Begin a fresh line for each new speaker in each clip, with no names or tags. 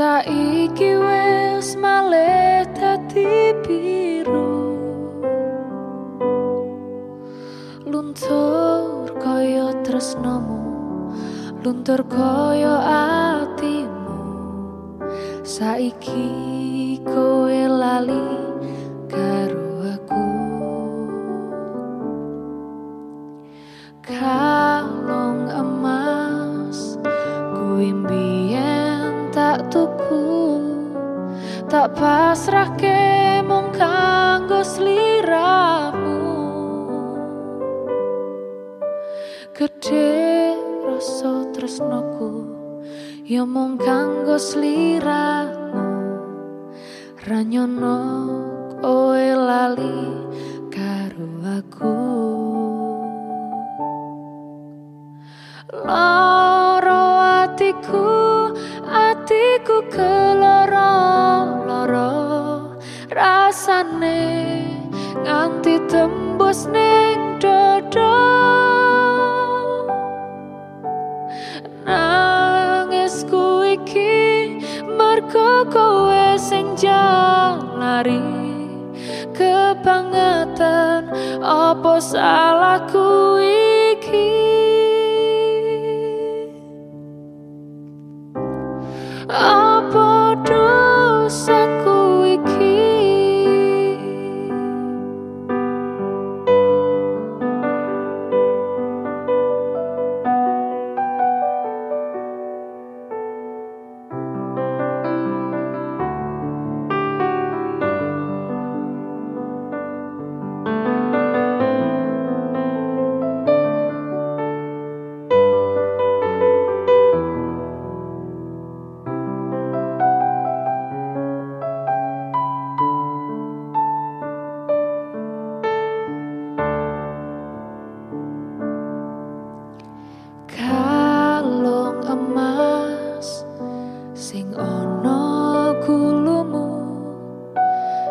Saiki wis malih dadi biru. Luntur kaya tresnamu Luntur kaya atimu. Saiki kowe lali karo mbiyen tak tuku Tak pasrahke mung kanggo sliramu Gede rasa tresnaku ya mung kanggo sliramu Ranyono kowe lali karo aku. Loro rasane nganti tembus ning dodo nangisku iki mergo kowe sing jalari kebangetan apa salahku sing ana gulumu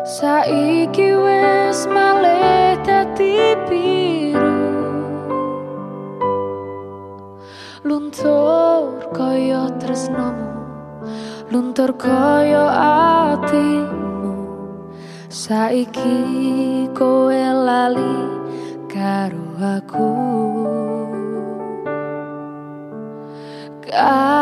saiki wis malih dadi biru. Luntur kaya tresnamu luntur kaya atimu. Saiki kowe lali karo aku. Kalung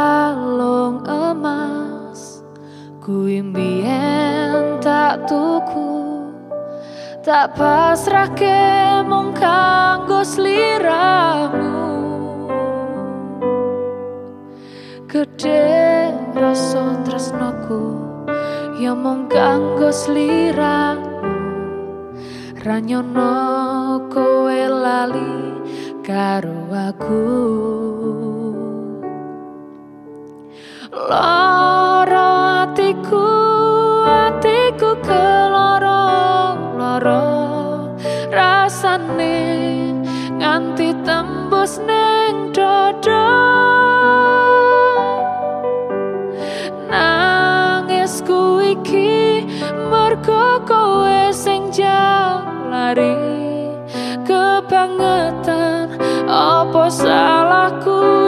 tak pasrahke mung kanggo sliramu. Gede rasa tresnaku ya mung kanggo sliramu. Ranyono kowe lali karo aku. Loro tembus ning dodo Nangisku iki mergo kowe sing jalari kebangetan apa salahku